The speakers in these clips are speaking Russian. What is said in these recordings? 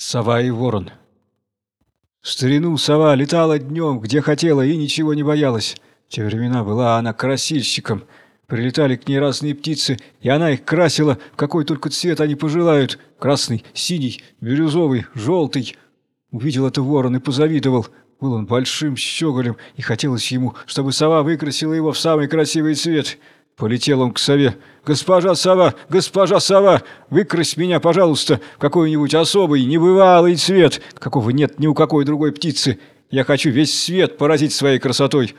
Сова и ворон. Старину сова летала днем, где хотела, и ничего не боялась. В те времена была она красильщиком. Прилетали к ней разные птицы, и она их красила, в какой только цвет они пожелают. Красный, синий, бирюзовый, желтый. Увидел это ворон и позавидовал. Был он большим щеголем, и хотелось ему, чтобы сова выкрасила его в самый красивый цвет. Полетел он к сове. «Госпожа сова! Госпожа сова! Выкрась меня, пожалуйста, в какой-нибудь особый, небывалый цвет, какого нет ни у какой другой птицы. Я хочу весь свет поразить своей красотой».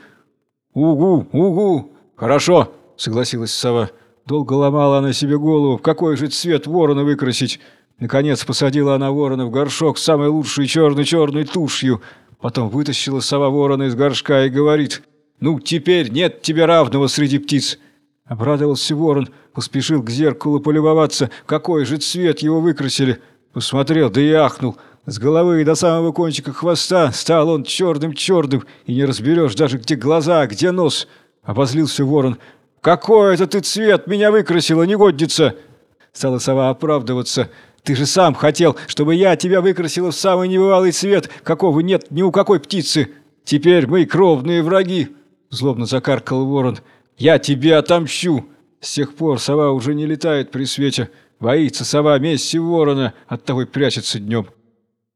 «Угу, угу! Хорошо!» — согласилась сова. Долго ломала она себе голову, в какой же цвет ворона выкрасить. Наконец посадила она ворона в горшок с самой лучшей черной-черной тушью. Потом вытащила сова ворона из горшка и говорит, «Ну, теперь нет тебе равного среди птиц». Обрадовался ворон, поспешил к зеркалу полюбоваться, какой же цвет его выкрасили. Посмотрел, да и ахнул. С головы до самого кончика хвоста стал он черным-черным, и не разберешь даже, где глаза, где нос. Обозлился ворон. «Какой это ты цвет меня выкрасила, негодница!» Стала сова оправдываться. «Ты же сам хотел, чтобы я тебя выкрасила в самый небывалый цвет, какого нет ни у какой птицы. Теперь мы кровные враги!» Злобно закаркал ворон. Я тебе отомщу!» С тех пор сова уже не летает при свете. Боится сова мести ворона, оттого и прячется днем.